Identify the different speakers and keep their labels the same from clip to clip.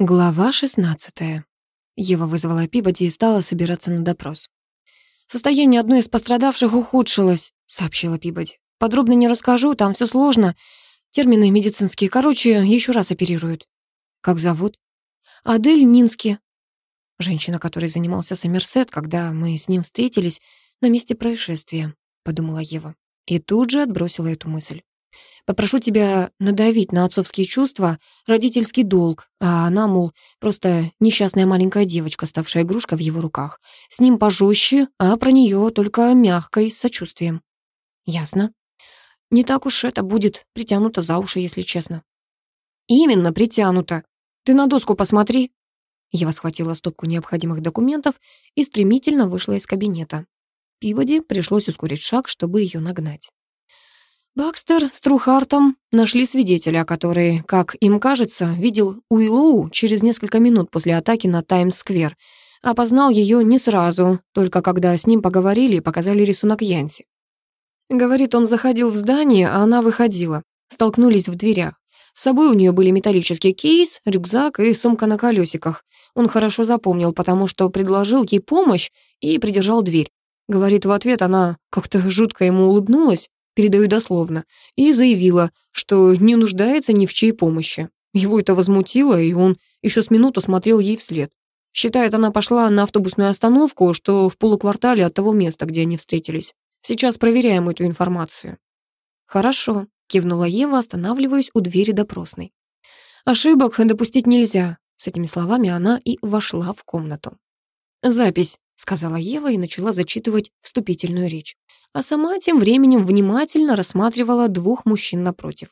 Speaker 1: Глава 16. Ева вызвала Пибоди и стала собираться на допрос. «Состояние одной из пострадавших ухудшилось», — сообщила Пибоди. «Подробно не расскажу, там все сложно. Термины медицинские. Короче, еще раз оперируют». «Как зовут?» «Адель Нински». Женщина, которой занимался Сомерсет, когда мы с ним встретились на месте происшествия, подумала Ева. И тут же отбросила эту мысль. Попрошу тебя надавить на отцовские чувства, родительский долг, а она, мол, просто несчастная маленькая девочка, ставшая игрушкой в его руках. С ним пожестче, а про нее только мягко и с сочувствием. Ясно. Не так уж это будет притянуто за уши, если честно. Именно притянуто. Ты на доску посмотри. Ева схватила стопку необходимых документов и стремительно вышла из кабинета. Пиводи пришлось ускорить шаг, чтобы ее нагнать. Бакстер с Трухартом нашли свидетеля, который, как им кажется, видел Уиллоу через несколько минут после атаки на Таймс-сквер. Опознал ее не сразу, только когда с ним поговорили и показали рисунок Янси. Говорит, он заходил в здание, а она выходила. Столкнулись в дверях. С собой у нее были металлический кейс, рюкзак и сумка на колесиках. Он хорошо запомнил, потому что предложил ей помощь и придержал дверь. Говорит, в ответ она как-то жутко ему улыбнулась, передаю дословно, и заявила, что не нуждается ни в чьей помощи. Его это возмутило, и он еще с минуту смотрел ей вслед. Считает, она пошла на автобусную остановку, что в полуквартале от того места, где они встретились. Сейчас проверяем эту информацию. Хорошо, кивнула Ева, останавливаясь у двери допросной. Ошибок допустить нельзя. С этими словами она и вошла в комнату. Запись, сказала Ева и начала зачитывать вступительную речь а сама тем временем внимательно рассматривала двух мужчин напротив.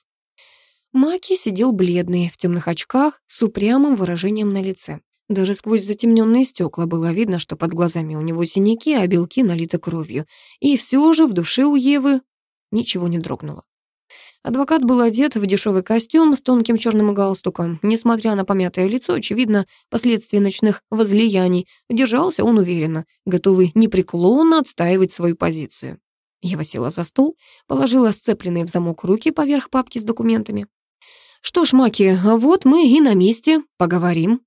Speaker 1: Маки сидел бледный, в темных очках, с упрямым выражением на лице. Даже сквозь затемненные стекла было видно, что под глазами у него синяки, а белки налиты кровью. И все же в душе у Евы ничего не дрогнуло. Адвокат был одет в дешевый костюм с тонким черным галстуком. Несмотря на помятое лицо, очевидно, последствия ночных возлияний, держался он уверенно, готовый непреклонно отстаивать свою позицию. Ева села за стол, положила сцепленные в замок руки поверх папки с документами. «Что ж, Маки, вот мы и на месте. Поговорим».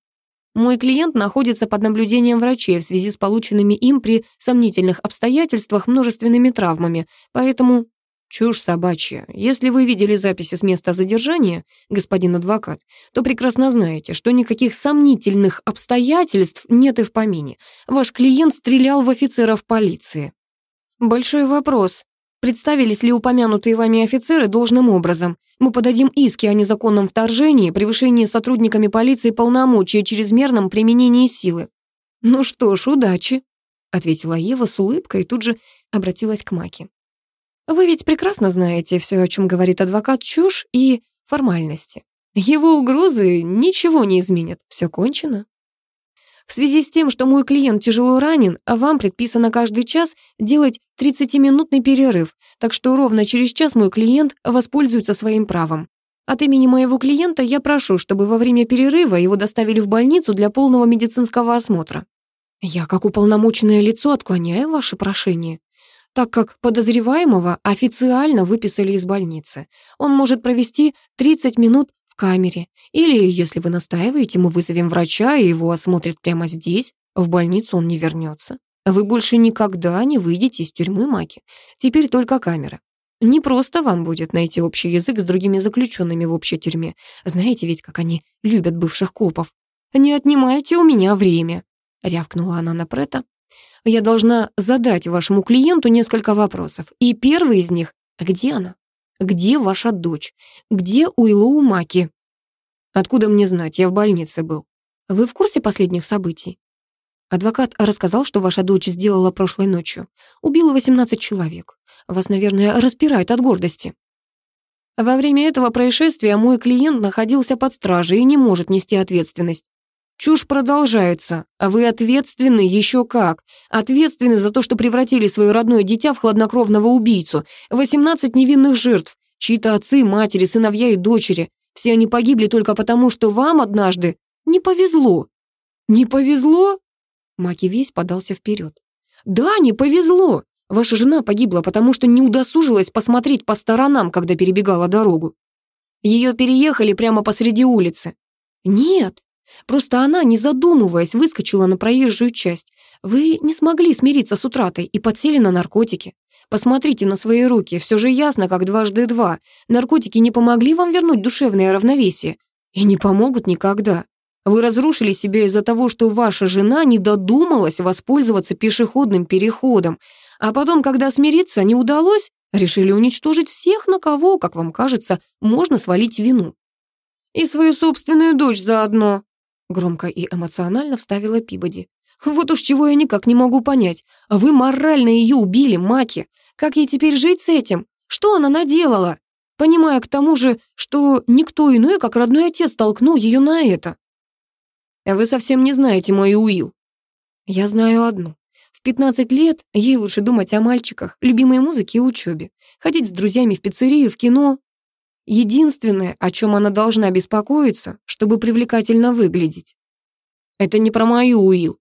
Speaker 1: Мой клиент находится под наблюдением врачей в связи с полученными им при сомнительных обстоятельствах множественными травмами, поэтому... Чушь собачья. Если вы видели записи с места задержания, господин адвокат, то прекрасно знаете, что никаких сомнительных обстоятельств нет и в помине. Ваш клиент стрелял в офицеров полиции. Большой вопрос. Представились ли упомянутые вами офицеры должным образом? Мы подадим иски о незаконном вторжении, превышении сотрудниками полиции полномочий и чрезмерном применении силы. Ну что ж, удачи, ответила Ева с улыбкой и тут же обратилась к Маке. Вы ведь прекрасно знаете все, о чем говорит адвокат, чушь и формальности. Его угрозы ничего не изменят, все кончено. В связи с тем, что мой клиент тяжело ранен, а вам предписано каждый час делать 30-минутный перерыв, так что ровно через час мой клиент воспользуется своим правом. От имени моего клиента я прошу, чтобы во время перерыва его доставили в больницу для полного медицинского осмотра. Я, как уполномоченное лицо, отклоняю ваше прошение, так как подозреваемого официально выписали из больницы. Он может провести 30 минут камере. Или, если вы настаиваете, мы вызовем врача, и его осмотрят прямо здесь. В больницу он не вернется. Вы больше никогда не выйдете из тюрьмы, Маки. Теперь только камера. Не просто вам будет найти общий язык с другими заключенными в общей тюрьме. Знаете ведь, как они любят бывших копов. «Не отнимайте у меня время», — рявкнула она на Прета. «Я должна задать вашему клиенту несколько вопросов. И первый из них — где она?» Где ваша дочь? Где Уиллоу Маки? Откуда мне знать? Я в больнице был. Вы в курсе последних событий? Адвокат рассказал, что ваша дочь сделала прошлой ночью. Убила 18 человек. Вас, наверное, распирает от гордости. Во время этого происшествия мой клиент находился под стражей и не может нести ответственность. Чушь продолжается, а вы ответственны еще как. Ответственны за то, что превратили свое родное дитя в хладнокровного убийцу. 18 невинных жертв, чьи-то отцы, матери, сыновья и дочери. Все они погибли только потому, что вам однажды не повезло. Не повезло? Маки весь подался вперед. Да, не повезло. Ваша жена погибла, потому что не удосужилась посмотреть по сторонам, когда перебегала дорогу. Ее переехали прямо посреди улицы. Нет, Просто она, не задумываясь, выскочила на проезжую часть. Вы не смогли смириться с утратой и подсели на наркотики. Посмотрите на свои руки, все же ясно, как дважды два. Наркотики не помогли вам вернуть душевное равновесие. И не помогут никогда. Вы разрушили себя из-за того, что ваша жена не додумалась воспользоваться пешеходным переходом, а потом, когда смириться не удалось, решили уничтожить всех, на кого, как вам кажется, можно свалить вину. И свою собственную дочь заодно. Громко и эмоционально вставила Пибоди. Вот уж чего я никак не могу понять. Вы морально ее убили, Маки. Как ей теперь жить с этим? Что она наделала? Понимая к тому же, что никто иной, как родной отец, толкнул ее на это. Вы совсем не знаете мой Уилл. Я знаю одну. В 15 лет ей лучше думать о мальчиках, любимой музыке и учебе. Ходить с друзьями в пиццерию, в кино, Единственное, о чем она должна беспокоиться, чтобы привлекательно выглядеть. Это не про мою Уил.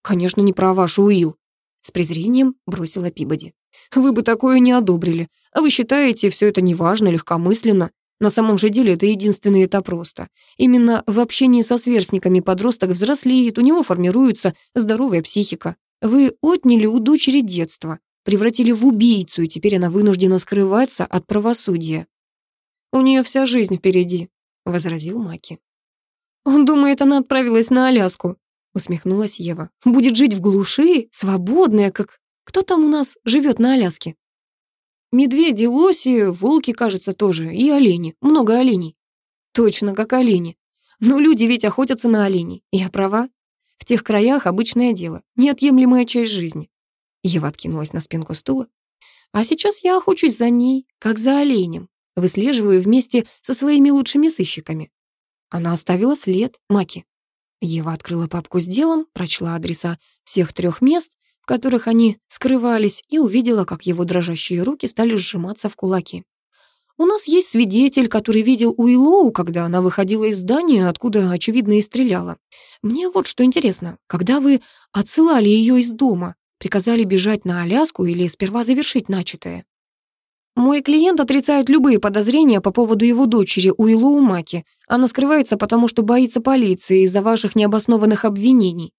Speaker 1: Конечно, не про вашу Уил. С презрением бросила Пибоди. Вы бы такое не одобрили. А вы считаете, все это неважно, легкомысленно. На самом же деле это единственное это просто. Именно в общении со сверстниками подросток взрослеет, у него формируется здоровая психика. Вы отняли у дочери детство, превратили в убийцу, и теперь она вынуждена скрываться от правосудия. У нее вся жизнь впереди», — возразил Маки. «Он думает, она отправилась на Аляску», — усмехнулась Ева. «Будет жить в глуши, свободная, как... Кто там у нас живет на Аляске?» «Медведи, лоси, волки, кажется, тоже, и олени. Много оленей». «Точно, как олени. Но люди ведь охотятся на оленей. Я права? В тех краях обычное дело, неотъемлемая часть жизни». Ева откинулась на спинку стула. «А сейчас я охочусь за ней, как за оленем. Выслеживаю вместе со своими лучшими сыщиками. Она оставила след, Маки. Ева открыла папку с делом, прочла адреса всех трех мест, в которых они скрывались, и увидела, как его дрожащие руки стали сжиматься в кулаки. «У нас есть свидетель, который видел Уиллоу, когда она выходила из здания, откуда, очевидно, и стреляла. Мне вот что интересно, когда вы отсылали ее из дома, приказали бежать на Аляску или сперва завершить начатое?» Мой клиент отрицает любые подозрения по поводу его дочери Уиллоу Маки. Она скрывается, потому что боится полиции из-за ваших необоснованных обвинений.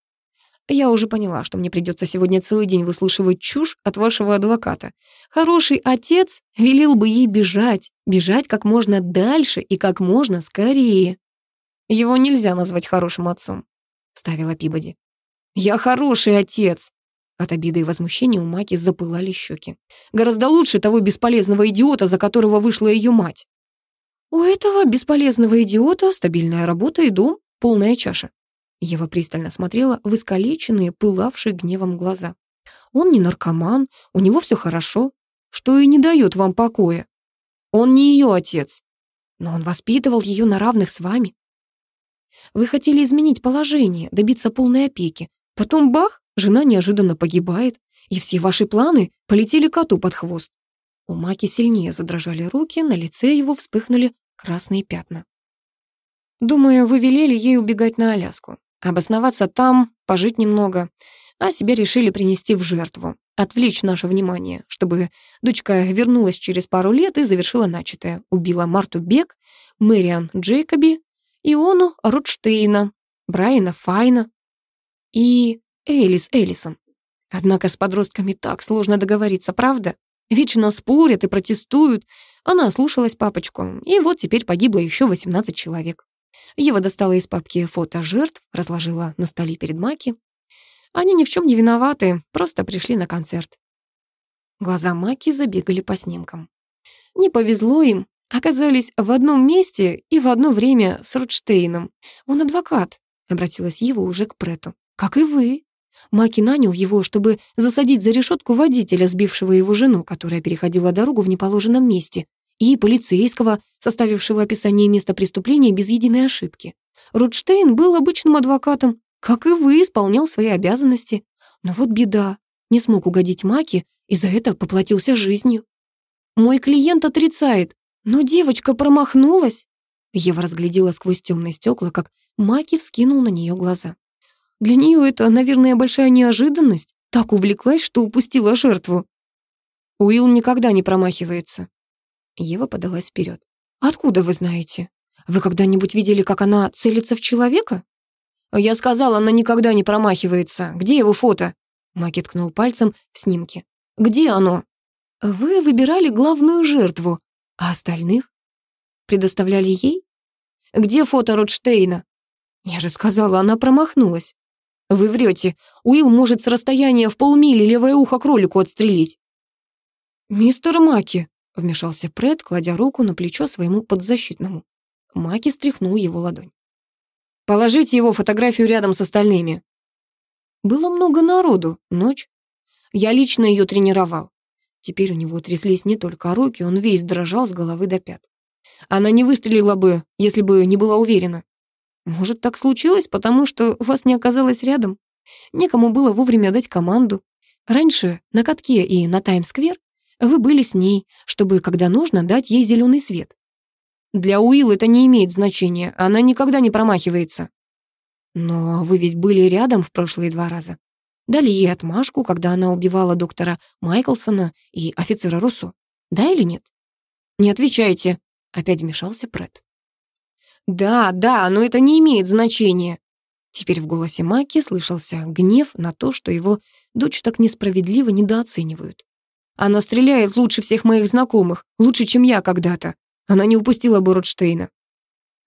Speaker 1: Я уже поняла, что мне придется сегодня целый день выслушивать чушь от вашего адвоката. Хороший отец велел бы ей бежать, бежать как можно дальше и как можно скорее. Его нельзя назвать хорошим отцом, ставила Пибоди. Я хороший отец, от обиды и возмущения у Маки запылали щеки. Гораздо лучше того бесполезного идиота, за которого вышла ее мать. У этого бесполезного идиота стабильная работа и дом, полная чаша. Ева пристально смотрела в искалеченные, пылавшие гневом глаза. Он не наркоман, у него все хорошо, что и не дает вам покоя. Он не ее отец, но он воспитывал ее на равных с вами. Вы хотели изменить положение, добиться полной опеки. Потом бах, Жена неожиданно погибает, и все ваши планы полетели коту под хвост. У Маки сильнее задрожали руки, на лице его вспыхнули красные пятна. Думаю, вы велели ей убегать на Аляску, обосноваться там, пожить немного, а себе решили принести в жертву, отвлечь наше внимание, чтобы дочка вернулась через пару лет и завершила начатое. Убила Марту Бек, Мэриан Джейкоби, Иону Рутштейна, Брайана Файна и Элис Эллисон. Однако с подростками так сложно договориться, правда? Вечно спорят и протестуют. Она слушалась папочку, и вот теперь погибло еще 18 человек. Ева достала из папки фото жертв, разложила на столе перед Маки. Они ни в чем не виноваты, просто пришли на концерт. Глаза Маки забегали по снимкам. Не повезло им, оказались в одном месте и в одно время с Ротштейном. Он адвокат, обратилась Ева уже к Прету. Как и вы. Маки нанял его, чтобы засадить за решетку водителя, сбившего его жену, которая переходила дорогу в неположенном месте, и полицейского, составившего описание места преступления без единой ошибки. Рудштейн был обычным адвокатом, как и вы, исполнял свои обязанности. Но вот беда, не смог угодить Маки и за это поплатился жизнью. Мой клиент отрицает, но девочка промахнулась. Ева разглядела сквозь темные стекла, как Маки вскинул на нее глаза. Для нее это, наверное, большая неожиданность. Так увлеклась, что упустила жертву. Уилл никогда не промахивается. Ева подалась вперед. Откуда вы знаете? Вы когда-нибудь видели, как она целится в человека? Я сказал, она никогда не промахивается. Где его фото? Маки ткнул пальцем в снимке. Где оно? Вы выбирали главную жертву, а остальных? Предоставляли ей? Где фото Ротштейна? Я же сказала, она промахнулась. Вы врете. Уилл может с расстояния в полмили левое ухо кролику отстрелить. Мистер Маки, вмешался Пред, кладя руку на плечо своему подзащитному. Маки стряхнул его ладонь. Положите его фотографию рядом с остальными. Было много народу, ночь. Я лично ее тренировал. Теперь у него тряслись не только руки, он весь дрожал с головы до пят. Она не выстрелила бы, если бы не была уверена. Может, так случилось, потому что вас не оказалось рядом? Некому было вовремя дать команду. Раньше на катке и на Таймс-сквер вы были с ней, чтобы, когда нужно, дать ей зеленый свет. Для Уилл это не имеет значения, она никогда не промахивается. Но вы ведь были рядом в прошлые два раза. Дали ей отмашку, когда она убивала доктора Майклсона и офицера Руссо. Да или нет? Не отвечайте, опять вмешался Пред. Да, да, но это не имеет значения. Теперь в голосе Маки слышался гнев на то, что его дочь так несправедливо недооценивают. Она стреляет лучше всех моих знакомых, лучше, чем я когда-то. Она не упустила Бородштейна.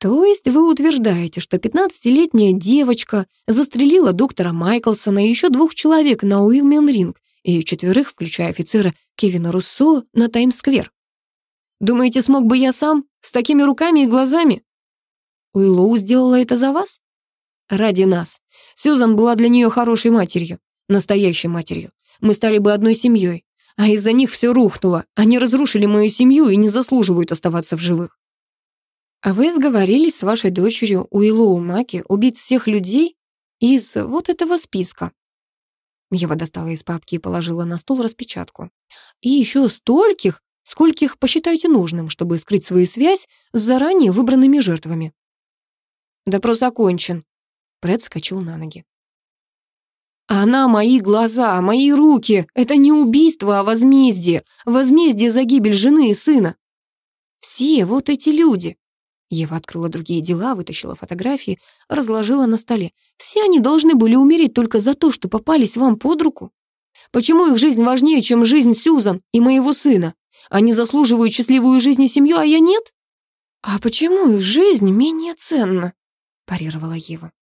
Speaker 1: То есть вы утверждаете, что 15-летняя девочка застрелила доктора Майклсона и еще двух человек на Уилмен-ринг и четверых, включая офицера Кевина Руссо, на Таймс-сквер? Думаете, смог бы я сам, с такими руками и глазами? Уиллоу сделала это за вас? Ради нас. Сьюзан была для нее хорошей матерью, настоящей матерью. Мы стали бы одной семьей, а из-за них все рухнуло. Они разрушили мою семью и не заслуживают оставаться в живых. А вы сговорились с вашей дочерью Уиллоу Маки убить всех людей из вот этого списка. Ева достала из папки и положила на стол распечатку. И еще стольких, скольких посчитаете нужным, чтобы скрыть свою связь с заранее выбранными жертвами. Допрос окончен. Пред вскочил на ноги. Она мои глаза, мои руки. Это не убийство, а возмездие. Возмездие за гибель жены и сына. Все вот эти люди, Ева открыла другие дела, вытащила фотографии, разложила на столе. Все они должны были умереть только за то, что попались вам под руку. Почему их жизнь важнее, чем жизнь Сьюзан и моего сына? Они заслуживают счастливую жизнь и семью, а я нет? А почему их жизнь менее ценна? Парировала Ева.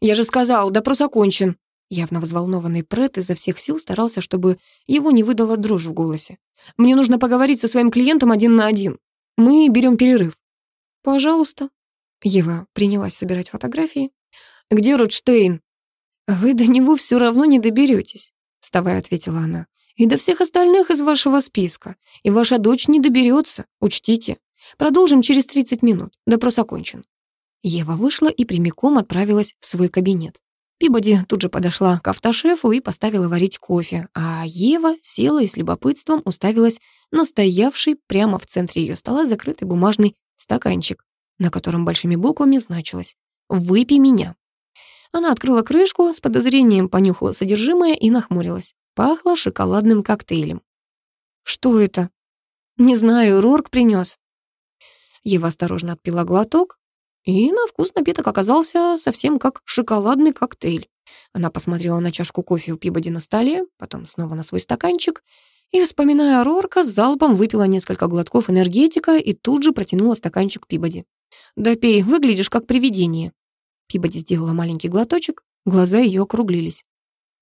Speaker 1: Я же сказал, допрос окончен. Явно взволнованный Прет изо всех сил старался, чтобы его не выдала дрожь в голосе. Мне нужно поговорить со своим клиентом один на один. Мы берем перерыв. «Пожалуйста». Ева принялась собирать фотографии. «Где Ротштейн?» «Вы до него все равно не доберетесь», — вставая, ответила она. «И до всех остальных из вашего списка. И ваша дочь не доберется, учтите. Продолжим через 30 минут. Допрос окончен». Ева вышла и прямиком отправилась в свой кабинет. Пибоди тут же подошла к автошефу и поставила варить кофе, а Ева села и с любопытством уставилась на стоявший прямо в центре ее стола закрытый бумажный стаканчик, на котором большими буквами значилось «Выпей меня». Она открыла крышку, с подозрением понюхала содержимое и нахмурилась. Пахло шоколадным коктейлем. «Что это?» «Не знаю, Рорк принес. Ева осторожно отпила глоток, и на вкус напиток оказался совсем как шоколадный коктейль. Она посмотрела на чашку кофе у Пибоди на столе, потом снова на свой стаканчик и, вспоминая Рорка, залпом выпила несколько глотков энергетика и тут же протянула стаканчик Пибоди. «Да пей, выглядишь как привидение». Пибоди сделала маленький глоточек, глаза ее округлились.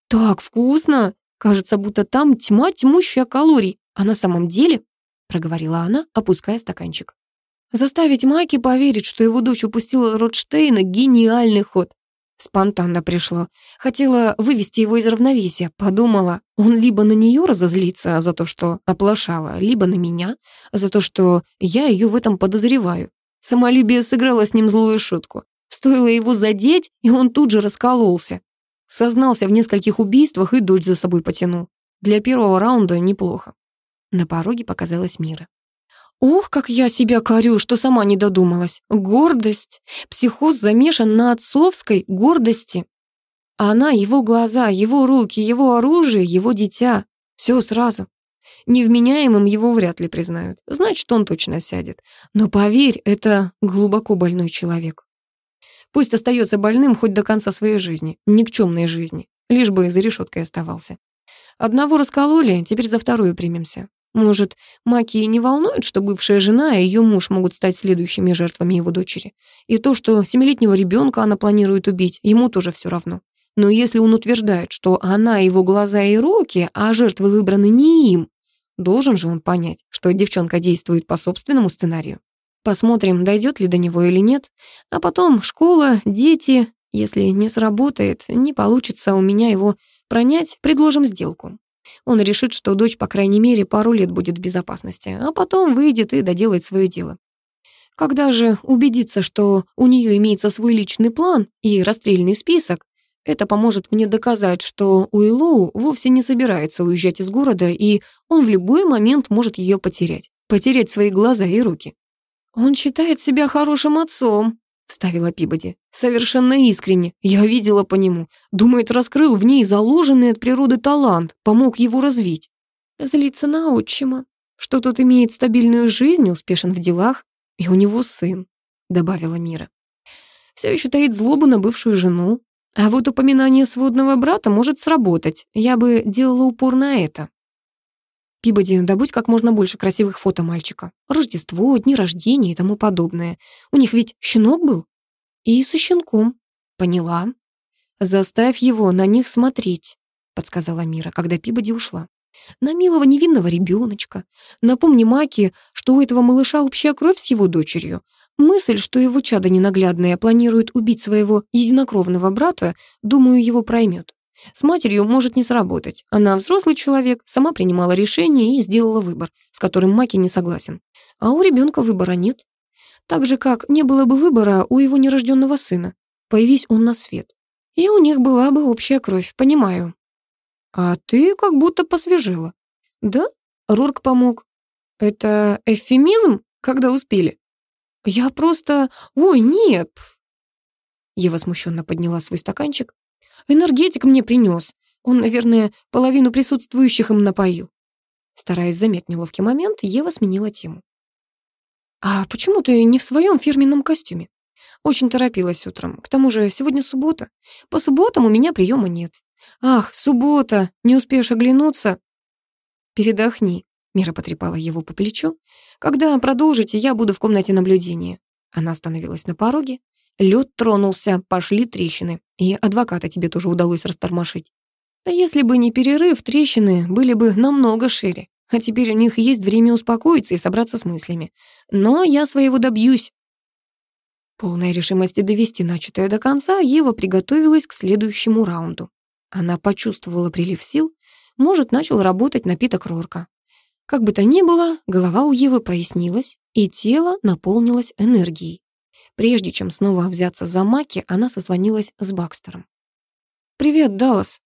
Speaker 1: «Так вкусно! Кажется, будто там тьма тьмущая калорий, а на самом деле...» проговорила она, опуская стаканчик. Заставить Маки поверить, что его дочь упустила Ротштейна — гениальный ход. Спонтанно пришло. Хотела вывести его из равновесия. Подумала, он либо на нее разозлится за то, что оплошала, либо на меня, за то, что я ее в этом подозреваю. Самолюбие сыграло с ним злую шутку. Стоило его задеть, и он тут же раскололся. Сознался в нескольких убийствах и дочь за собой потянул. Для первого раунда неплохо. На пороге показалась Мира. Ох, как я себя корю, что сама не додумалась. Гордость. Психоз замешан на отцовской гордости. Она, его глаза, его руки, его оружие, его дитя. Все сразу. Невменяемым его вряд ли признают. Значит, он точно сядет. Но поверь, это глубоко больной человек. Пусть остается больным хоть до конца своей жизни, никчемной жизни, лишь бы за решеткой оставался. Одного раскололи, теперь за вторую примемся. Может, Маки не волнует, что бывшая жена и ее муж могут стать следующими жертвами его дочери. И то, что семилетнего ребенка она планирует убить, ему тоже все равно. Но если он утверждает, что она его глаза и руки, а жертвы выбраны не им, должен же он понять, что девчонка действует по собственному сценарию. Посмотрим, дойдет ли до него или нет. А потом школа, дети. Если не сработает, не получится у меня его пронять, предложим сделку. Он решит, что дочь, по крайней мере, пару лет будет в безопасности, а потом выйдет и доделает свое дело. Когда же убедится, что у нее имеется свой личный план и расстрельный список, это поможет мне доказать, что Уиллоу вовсе не собирается уезжать из города, и он в любой момент может ее потерять. Потерять свои глаза и руки. «Он считает себя хорошим отцом», — вставила Пибоди. «Совершенно искренне. Я видела по нему. Думает, раскрыл в ней заложенный от природы талант, помог его развить. Злится на отчима, что тот имеет стабильную жизнь, успешен в делах, и у него сын», — добавила Мира. Все еще таит злобу на бывшую жену. А вот упоминание сводного брата может сработать. Я бы делала упор на это. Пибоди, добудь как можно больше красивых фото мальчика. Рождество, дни рождения и тому подобное. У них ведь щенок был? И со щенком. Поняла. Заставь его на них смотреть, подсказала Мира, когда Пибоди ушла. На милого невинного ребеночка. Напомни Маки, что у этого малыша общая кровь с его дочерью. Мысль, что его чадо ненаглядное планирует убить своего единокровного брата, думаю, его проймет. С матерью может не сработать. Она взрослый человек, сама принимала решение и сделала выбор, с которым Маки не согласен. А у ребенка выбора нет. Так же, как не было бы выбора у его нерожденного сына. Появись он на свет. И у них была бы общая кровь, понимаю. А ты как будто посвежела. Да? Рурк помог. Это эвфемизм, когда успели? Я просто... Ой, нет. Ева смущенно подняла свой стаканчик. Энергетик мне принес. Он, наверное, половину присутствующих им напоил. Стараясь заметить неловкий момент, Ева сменила тему. «А почему ты не в своем фирменном костюме?» Очень торопилась утром. К тому же сегодня суббота. По субботам у меня приема нет. Ах, суббота, не успеешь оглянуться. Передохни. Мира потрепала его по плечу. Когда продолжите, я буду в комнате наблюдения. Она остановилась на пороге, Лед тронулся, пошли трещины, и адвоката тебе тоже удалось растормошить. А если бы не перерыв, трещины были бы намного шире. А теперь у них есть время успокоиться и собраться с мыслями. Но я своего добьюсь. Полной решимости довести начатое до конца, Ева приготовилась к следующему раунду. Она почувствовала прилив сил, может, начал работать напиток Рорка. Как бы то ни было, голова у Евы прояснилась, и тело наполнилось энергией. Прежде чем снова взяться за Маки, она созвонилась с Бакстером. «Привет, Даллас.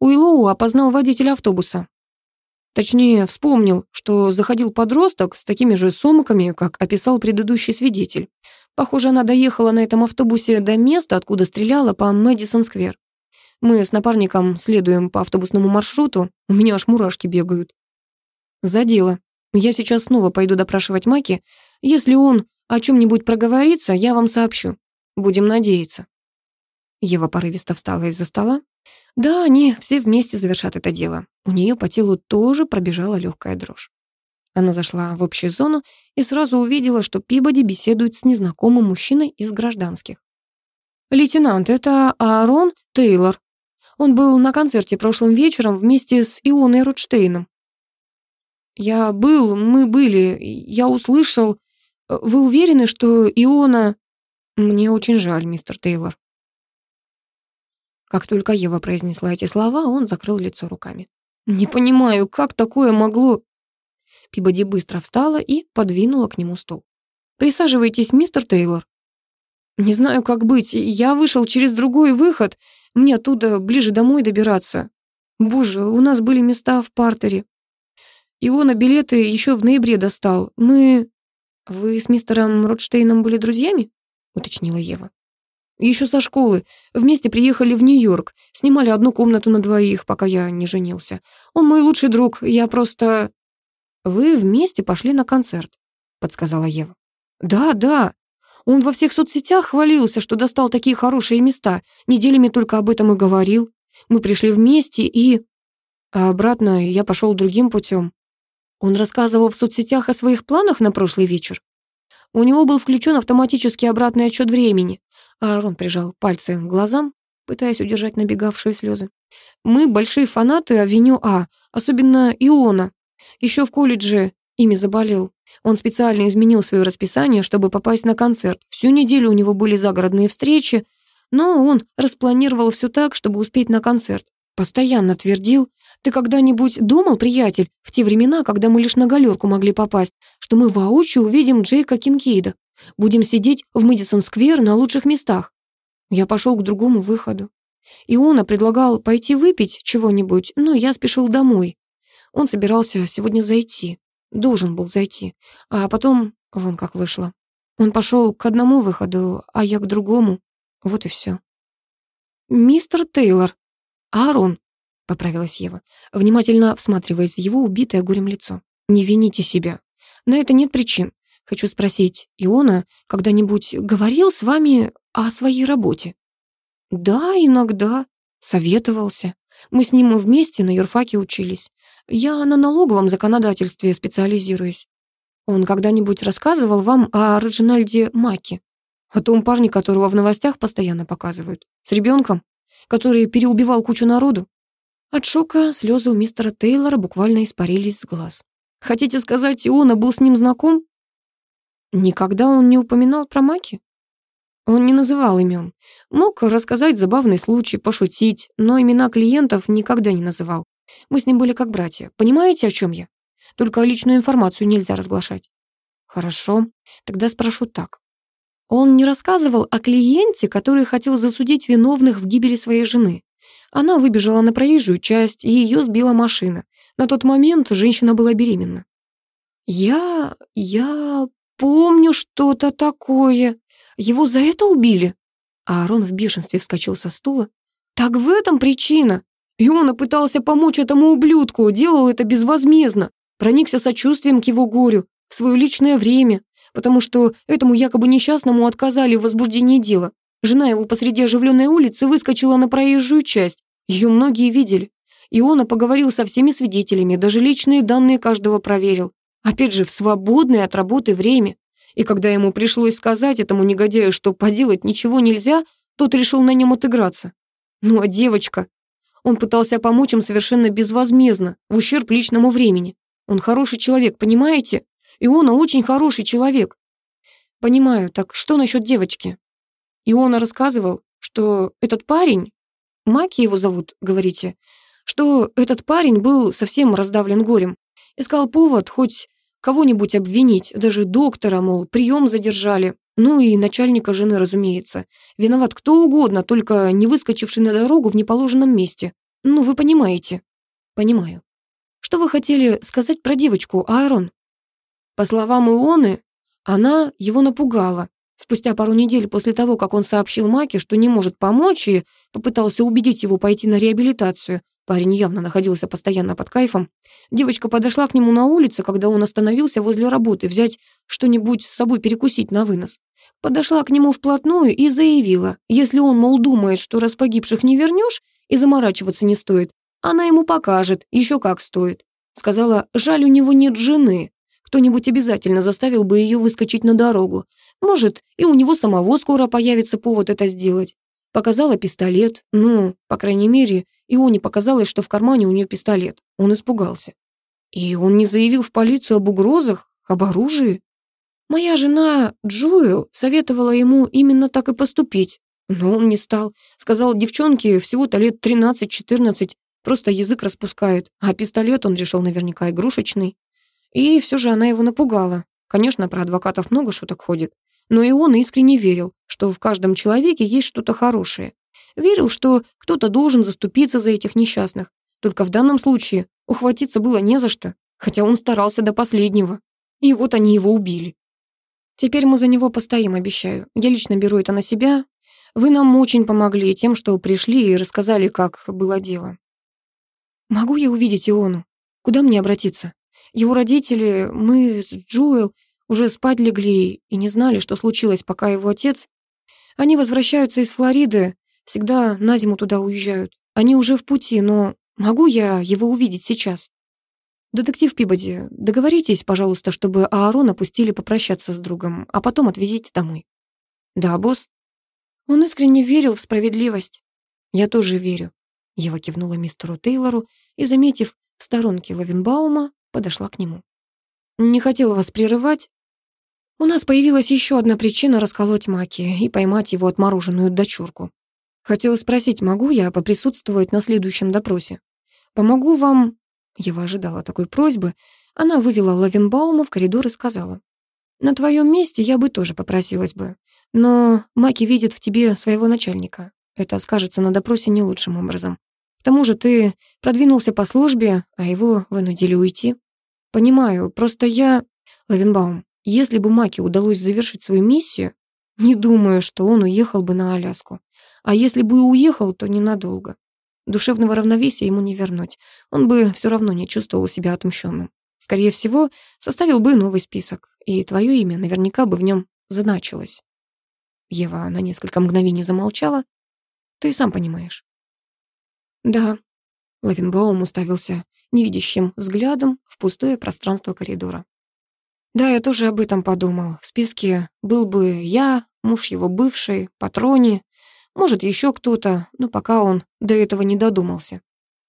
Speaker 1: Уиллоу опознал водителя автобуса. Точнее, вспомнил, что заходил подросток с такими же сумками, как описал предыдущий свидетель. Похоже, она доехала на этом автобусе до места, откуда стреляла по Мэдисон-сквер. Мы с напарником следуем по автобусному маршруту, у меня аж мурашки бегают. За дело. Я сейчас снова пойду допрашивать Маки. Если он о чем-нибудь проговориться, я вам сообщу. Будем надеяться». Ева порывисто встала из-за стола. Да, они все вместе завершат это дело. У нее по телу тоже пробежала легкая дрожь. Она зашла в общую зону и сразу увидела, что Пибоди беседует с незнакомым мужчиной из гражданских. «Лейтенант, это Аарон Тейлор. Он был на концерте прошлым вечером вместе с Ионой Ротштейном. Я был, мы были, я услышал, вы уверены, что Иона... Мне очень жаль, мистер Тейлор. Как только Ева произнесла эти слова, он закрыл лицо руками. Не понимаю, как такое могло... Пибоди быстро встала и подвинула к нему стол. «Присаживайтесь, мистер Тейлор». «Не знаю, как быть. Я вышел через другой выход. Мне оттуда ближе домой добираться. Боже, у нас были места в партере. Иона билеты еще в ноябре достал. Мы...» «Вы с мистером Ротштейном были друзьями?» — уточнила Ева. Еще со школы. Вместе приехали в Нью-Йорк. Снимали одну комнату на двоих, пока я не женился. Он мой лучший друг. Я просто...» «Вы вместе пошли на концерт», — подсказала Ева. «Да, да. Он во всех соцсетях хвалился, что достал такие хорошие места. Неделями только об этом и говорил. Мы пришли вместе и... А обратно я пошел другим путем. Он рассказывал в соцсетях о своих планах на прошлый вечер. У него был включен автоматический обратный отчет времени. Аарон прижал пальцы к глазам, пытаясь удержать набегавшие слезы. Мы большие фанаты авеню А, особенно Иона. Еще в колледже ими заболел. Он специально изменил свое расписание, чтобы попасть на концерт. Всю неделю у него были загородные встречи, но он распланировал все так, чтобы успеть на концерт. Постоянно твердил, «Ты когда-нибудь думал, приятель, в те времена, когда мы лишь на галерку могли попасть, что мы воочию увидим Джейка Кинкейда? Будем сидеть в Мэдисон-сквер на лучших местах?» Я пошел к другому выходу. Иона предлагал пойти выпить чего-нибудь, но я спешил домой. Он собирался сегодня зайти. Должен был зайти. А потом, вон как вышло. Он пошел к одному выходу, а я к другому. Вот и все. «Мистер Тейлор!» «Аарон!» — поправилась Ева, внимательно всматриваясь в его убитое горем лицо. «Не вините себя. На это нет причин. Хочу спросить, Иона когда-нибудь говорил с вами о своей работе?» «Да, иногда. Советовался. Мы с ним вместе на юрфаке учились. Я на налоговом законодательстве специализируюсь. Он когда-нибудь рассказывал вам о Реджинальде Маки? О том парне, которого в новостях постоянно показывают? С ребенком, который переубивал кучу народу? От шока слезы у мистера Тейлора буквально испарились с глаз. Хотите сказать, Иона был с ним знаком? Никогда он не упоминал про Маки? Он не называл имен. Мог рассказать забавный случай, пошутить, но имена клиентов никогда не называл. Мы с ним были как братья. Понимаете, о чем я? Только личную информацию нельзя разглашать. Хорошо, тогда спрошу так. Он не рассказывал о клиенте, который хотел засудить виновных в гибели своей жены. Она выбежала на проезжую часть, и ее сбила машина. На тот момент женщина была беременна. «Я... я помню что-то такое. Его за это убили?» Аарон в бешенстве вскочил со стула. «Так в этом причина. Иона пытался помочь этому ублюдку, делал это безвозмездно, проникся сочувствием к его горю в свое личное время, потому что этому якобы несчастному отказали в возбуждении дела. Жена его посреди оживленной улицы выскочила на проезжую часть. Ее многие видели. Иона поговорил со всеми свидетелями, даже личные данные каждого проверил. Опять же, в свободное от работы время. И когда ему пришлось сказать этому негодяю, что поделать ничего нельзя, тот решил на нем отыграться. Ну а девочка, он пытался помочь им совершенно безвозмездно, в ущерб личному времени. Он хороший человек, понимаете? Иона очень хороший человек. Понимаю, так что насчет девочки? Иона рассказывал, что этот парень, Маки его зовут, говорите, что этот парень был совсем раздавлен горем. Искал повод хоть кого-нибудь обвинить, даже доктора, мол, прием задержали. Ну и начальника жены, разумеется. Виноват кто угодно, только не выскочивший на дорогу в неположенном месте. Ну, вы понимаете. Понимаю. Что вы хотели сказать про девочку, Аарон? По словам Ионы, она его напугала. Спустя пару недель после того, как он сообщил Маке, что не может помочь, и попытался убедить его пойти на реабилитацию, парень явно находился постоянно под кайфом, девочка подошла к нему на улице, когда он остановился возле работы, взять что-нибудь с собой перекусить на вынос. Подошла к нему вплотную и заявила, если он, мол, думает, что раз погибших не вернешь и заморачиваться не стоит, она ему покажет, еще как стоит. Сказала, жаль, у него нет жены. Кто-нибудь обязательно заставил бы ее выскочить на дорогу. Может, и у него самого скоро появится повод это сделать. Показала пистолет. Ну, по крайней мере, и он не показалось, что в кармане у нее пистолет. Он испугался. И он не заявил в полицию об угрозах, об оружии. Моя жена Джоэл советовала ему именно так и поступить, но он не стал. Сказал девчонке всего-то лет 13-14, просто язык распускает, а пистолет он решил наверняка игрушечный. И все же она его напугала. Конечно, про адвокатов много шуток ходит, но и он искренне верил, что в каждом человеке есть что-то хорошее. Верил, что кто-то должен заступиться за этих несчастных. Только в данном случае ухватиться было не за что, хотя он старался до последнего. И вот они его убили. Теперь мы за него постоим, обещаю. Я лично беру это на себя. Вы нам очень помогли тем, что пришли и рассказали, как было дело. Могу я увидеть Иону? Куда мне обратиться? Его родители, мы с Джуэл, уже спать легли и не знали, что случилось, пока его отец... Они возвращаются из Флориды, всегда на зиму туда уезжают. Они уже в пути, но могу я его увидеть сейчас? Детектив Пибоди, договоритесь, пожалуйста, чтобы Аарона пустили попрощаться с другом, а потом отвезите домой. Да, босс. Он искренне верил в справедливость. Я тоже верю. Ева кивнула мистеру Тейлору и, заметив в сторонке Лавинбаума, подошла к нему. Не хотела вас прерывать. У нас появилась еще одна причина расколоть Маки и поймать его отмороженную дочурку. Хотела спросить, могу я поприсутствовать на следующем допросе? Помогу вам... Ева ожидала такой просьбы. Она вывела Лавенбаума в коридор и сказала. На твоем месте я бы тоже попросилась бы. Но Маки видит в тебе своего начальника. Это скажется на допросе не лучшим образом. К тому же ты продвинулся по службе, а его вынудили уйти. Понимаю, просто я... Лавенбаум, если бы Маке удалось завершить свою миссию, не думаю, что он уехал бы на Аляску. А если бы и уехал, то ненадолго. Душевного равновесия ему не вернуть. Он бы все равно не чувствовал себя отмщенным. Скорее всего, составил бы новый список, и твое имя наверняка бы в нем значилось. Ева на несколько мгновений замолчала. Ты сам понимаешь. Да. Лавенбаум уставился невидящим взглядом в пустое пространство коридора. Да, я тоже об этом подумал. В списке был бы я, муж его бывший, патрони, может, еще кто-то, но пока он до этого не додумался.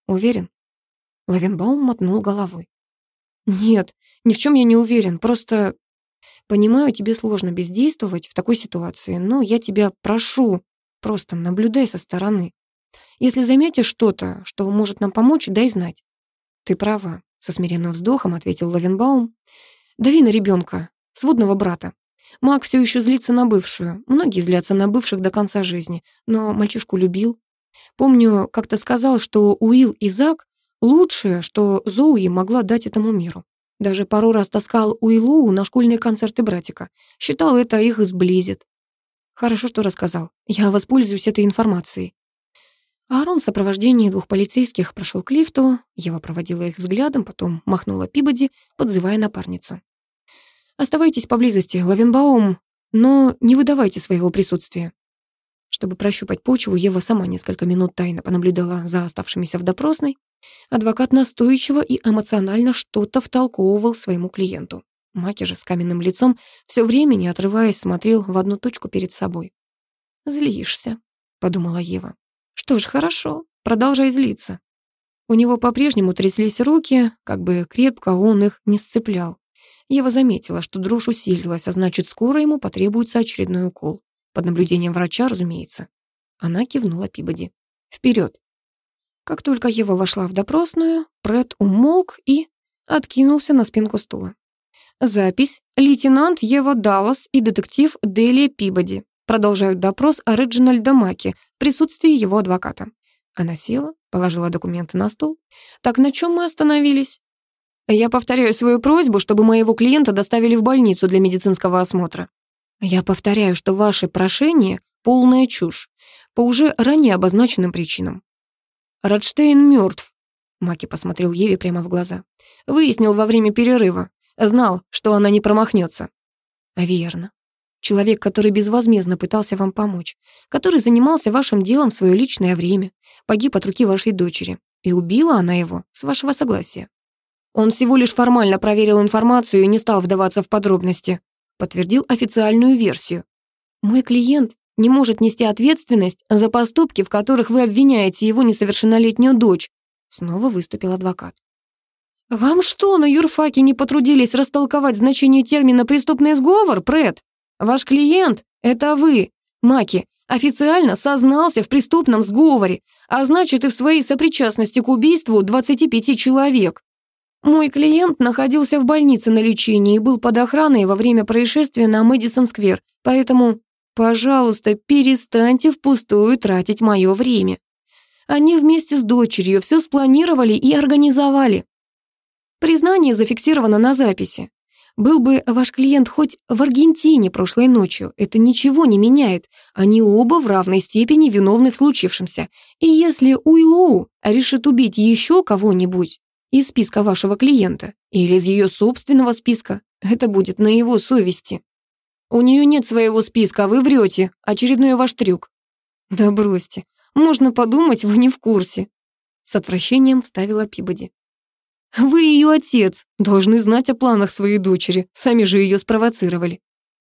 Speaker 1: Уверен? Лавенбаум мотнул головой. Нет, ни в чем я не уверен, просто... Понимаю, тебе сложно бездействовать в такой ситуации, но я тебя прошу, просто наблюдай со стороны. Если заметишь что-то, что может нам помочь, дай знать. «Ты права», — со смиренным вздохом ответил Лавенбаум. «Дави на ребенка, сводного брата. Мак все еще злится на бывшую. Многие злятся на бывших до конца жизни, но мальчишку любил. Помню, как-то сказал, что Уилл и Зак — лучшее, что Зоуи могла дать этому миру. Даже пару раз таскал Уиллоу на школьные концерты братика. Считал, это их сблизит. Хорошо, что рассказал. Я воспользуюсь этой информацией. Аарон в сопровождении двух полицейских прошел к лифту, Ева проводила их взглядом, потом махнула Пибоди, подзывая напарницу. «Оставайтесь поблизости, Лавенбаум, но не выдавайте своего присутствия». Чтобы прощупать почву, Ева сама несколько минут тайно понаблюдала за оставшимися в допросной. Адвокат настойчиво и эмоционально что-то втолковывал своему клиенту. Маки же с каменным лицом все время, не отрываясь, смотрел в одну точку перед собой. «Злишься», — подумала Ева. Что ж, хорошо, продолжай злиться. У него по-прежнему тряслись руки, как бы крепко он их не сцеплял. Ева заметила, что дрожь усилилась, а значит, скоро ему потребуется очередной укол. Под наблюдением врача, разумеется. Она кивнула Пибоди. Вперед. Как только Ева вошла в допросную, Пред умолк и откинулся на спинку стула. Запись. Лейтенант Ева Даллас и детектив Делия Пибоди. Продолжают допрос о Маки в присутствии его адвоката. Она села, положила документы на стол. «Так на чем мы остановились?» «Я повторяю свою просьбу, чтобы моего клиента доставили в больницу для медицинского осмотра. Я повторяю, что ваше прошение — полная чушь, по уже ранее обозначенным причинам. Радштейн мертв. Маки посмотрел Еве прямо в глаза. Выяснил во время перерыва. Знал, что она не промахнется. Верно. Человек, который безвозмездно пытался вам помочь, который занимался вашим делом в свое личное время, погиб от руки вашей дочери, и убила она его с вашего согласия. Он всего лишь формально проверил информацию и не стал вдаваться в подробности, подтвердил официальную версию. Мой клиент не может нести ответственность за поступки, в которых вы обвиняете его несовершеннолетнюю дочь, снова выступил адвокат. Вам что, на юрфаке не потрудились растолковать значение термина «преступный сговор», Пред? Ваш клиент — это вы, Маки, официально сознался в преступном сговоре, а значит и в своей сопричастности к убийству 25 человек. Мой клиент находился в больнице на лечении и был под охраной во время происшествия на Мэдисон-сквер, поэтому, пожалуйста, перестаньте впустую тратить мое время. Они вместе с дочерью все спланировали и организовали. Признание зафиксировано на записи. Был бы ваш клиент хоть в Аргентине прошлой ночью, это ничего не меняет. Они оба в равной степени виновны в случившемся. И если Уиллоу решит убить еще кого-нибудь из списка вашего клиента или из ее собственного списка, Это будет на его совести. У нее нет своего списка, а вы врете. Очередной ваш трюк. Да бросьте. Можно подумать, вы не в курсе. С отвращением вставила Пибоди. Вы ее отец, должны знать о планах своей дочери, сами же ее спровоцировали.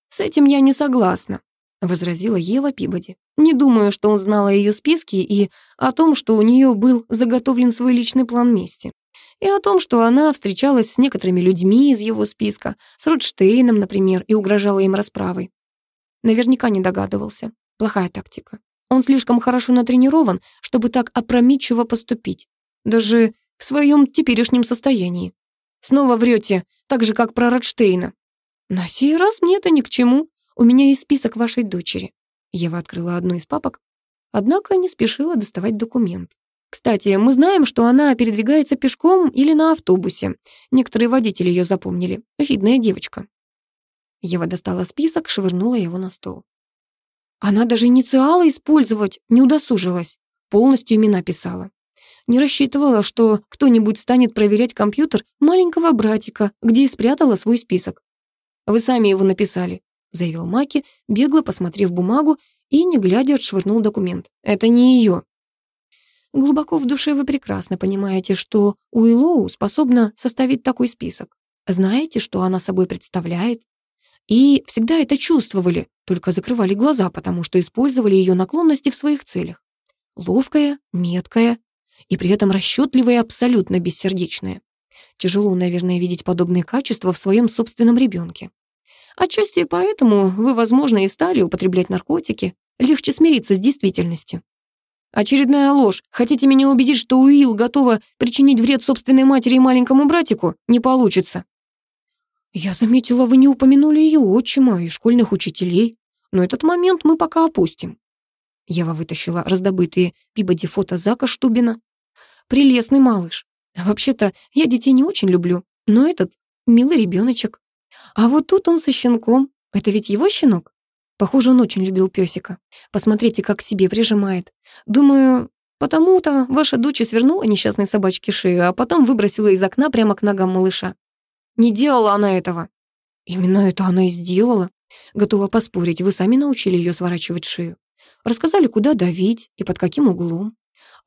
Speaker 1: С этим я не согласна, возразила Ева Пибоди. Не думаю, что он знал о ее списке и о том, что у нее был заготовлен свой личный план мести. И о том, что она встречалась с некоторыми людьми из его списка, с Ротштейном, например, и угрожала им расправой. Наверняка не догадывался. Плохая тактика. Он слишком хорошо натренирован, чтобы так опрометчиво поступить. Даже в своем теперешнем состоянии. Снова врете, так же, как про Ротштейна. На сей раз мне это ни к чему. У меня есть список вашей дочери. Ева открыла одну из папок, однако не спешила доставать документ. Кстати, мы знаем, что она передвигается пешком или на автобусе. Некоторые водители ее запомнили. Видная девочка. Ева достала список, швырнула его на стол. Она даже инициалы использовать не удосужилась. Полностью имена писала. Не рассчитывала, что кто-нибудь станет проверять компьютер маленького братика, где и спрятала свой список. «Вы сами его написали», — заявил Маки, бегло посмотрев бумагу и, не глядя, отшвырнул документ. «Это не ее. Глубоко в душе вы прекрасно понимаете, что Уиллоу способна составить такой список. Знаете, что она собой представляет, и всегда это чувствовали, только закрывали глаза, потому что использовали ее наклонности в своих целях. Ловкая, меткая и при этом расчетливая и абсолютно бессердечная. Тяжело, наверное, видеть подобные качества в своем собственном ребенке. Отчасти поэтому вы, возможно, и стали употреблять наркотики, легче смириться с действительностью. Очередная ложь. Хотите меня убедить, что Уилл готова причинить вред собственной матери и маленькому братику? Не получится. «Я заметила, вы не упомянули ее отчима и школьных учителей, но этот момент мы пока опустим». Ева вытащила раздобытые Пибоди фото Зака Штубина. «Прелестный малыш. Вообще-то я детей не очень люблю, но этот милый ребеночек. А вот тут он со щенком. Это ведь его щенок? Похоже, он очень любил песика. Посмотрите, как к себе прижимает. Думаю, потому-то ваша дочь свернула несчастной собачке шею, а потом выбросила из окна прямо к ногам малыша. Не делала она этого. Именно это она и сделала. Готова поспорить, вы сами научили ее сворачивать шею. Рассказали, куда давить и под каким углом.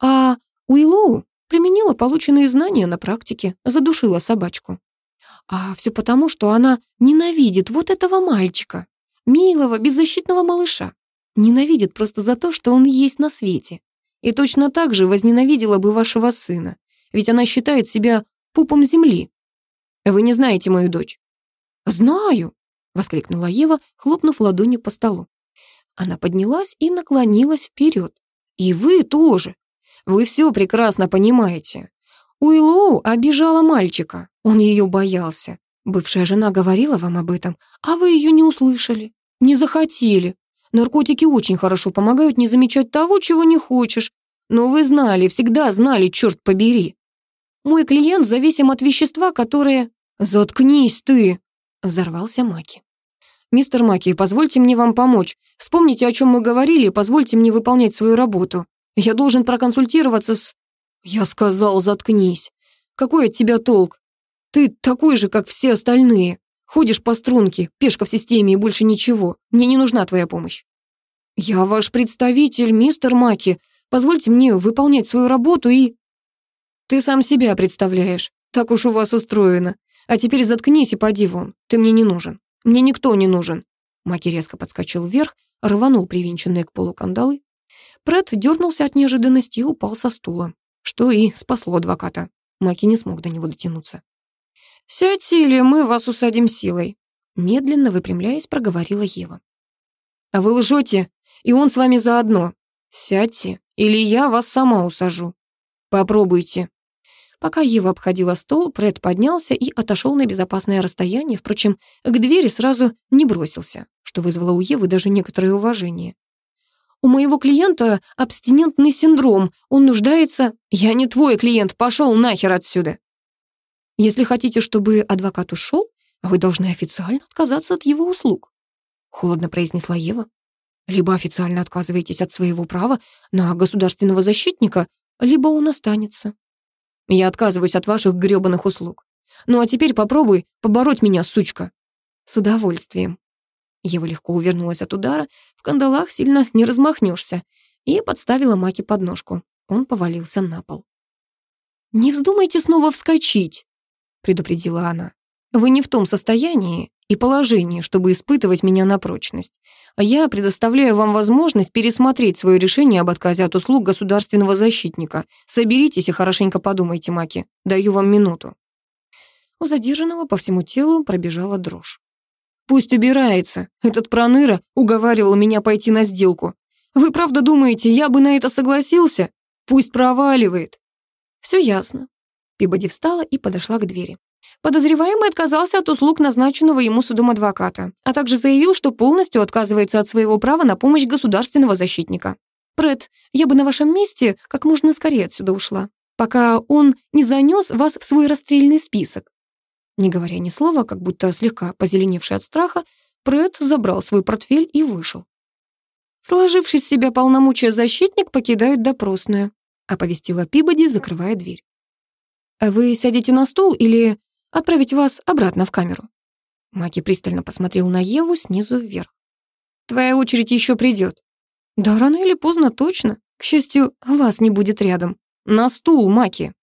Speaker 1: А Уиллоу применила полученные знания на практике, задушила собачку. А все потому, что она ненавидит вот этого мальчика, милого, беззащитного малыша. Ненавидит просто за то, что он есть на свете. И точно так же возненавидела бы вашего сына, ведь она считает себя пупом земли, вы не знаете мою дочь?» «Знаю!» — воскликнула Ева, хлопнув ладонью по столу. Она поднялась и наклонилась вперед. «И вы тоже! Вы все прекрасно понимаете. Уиллоу обижала мальчика, он ее боялся. Бывшая жена говорила вам об этом, а вы ее не услышали, не захотели. Наркотики очень хорошо помогают не замечать того, чего не хочешь. Но вы знали, всегда знали, черт побери. Мой клиент зависим от вещества, которое «Заткнись ты!» — взорвался Маки. «Мистер Маки, позвольте мне вам помочь. Вспомните, о чем мы говорили, и позвольте мне выполнять свою работу. Я должен проконсультироваться с...» «Я сказал, заткнись. Какой от тебя толк? Ты такой же, как все остальные. Ходишь по струнке, пешка в системе и больше ничего. Мне не нужна твоя помощь». «Я ваш представитель, мистер Маки. Позвольте мне выполнять свою работу и...» «Ты сам себя представляешь. Так уж у вас устроено. А теперь заткнись и поди вон. Ты мне не нужен. Мне никто не нужен. Маки резко подскочил вверх, рванул привинченные к полу кандалы. Пред дернулся от неожиданности и упал со стула, что и спасло адвоката. Маки не смог до него дотянуться. «Сядьте, или мы вас усадим силой», медленно выпрямляясь, проговорила Ева. «А вы лжете, и он с вами заодно. Сядьте, или я вас сама усажу. Попробуйте». Пока Ева обходила стол, Пред поднялся и отошел на безопасное расстояние, впрочем, к двери сразу не бросился, что вызвало у Евы даже некоторое уважение. «У моего клиента абстинентный синдром, он нуждается...» «Я не твой клиент, пошел нахер отсюда!» «Если хотите, чтобы адвокат ушел, вы должны официально отказаться от его услуг», холодно произнесла Ева. «Либо официально отказываетесь от своего права на государственного защитника, либо он останется. Я отказываюсь от ваших грёбаных услуг. Ну а теперь попробуй побороть меня, сучка. С удовольствием. Ева легко увернулась от удара, в кандалах сильно не размахнешься, и подставила Маки подножку. Он повалился на пол. «Не вздумайте снова вскочить», — предупредила она. «Вы не в том состоянии и положении, чтобы испытывать меня на прочность. А я предоставляю вам возможность пересмотреть свое решение об отказе от услуг государственного защитника. Соберитесь и хорошенько подумайте, Маки. Даю вам минуту». У задержанного по всему телу пробежала дрожь. «Пусть убирается. Этот проныра уговаривал меня пойти на сделку. Вы правда думаете, я бы на это согласился? Пусть проваливает». Все ясно. Пибоди встала и подошла к двери. Подозреваемый отказался от услуг назначенного ему судом адвоката, а также заявил, что полностью отказывается от своего права на помощь государственного защитника. Пред, я бы на вашем месте как можно скорее отсюда ушла, пока он не занес вас в свой расстрельный список. Не говоря ни слова, как будто слегка позеленевший от страха, Пред забрал свой портфель и вышел. Сложившись в себя полномочия защитник покидает допросную, оповестила Пибоди, закрывая дверь. «А «Вы сядете на стул или отправить вас обратно в камеру?» Маки пристально посмотрел на Еву снизу вверх. «Твоя очередь еще придет». «Да рано или поздно точно. К счастью, вас не будет рядом. На стул, Маки!»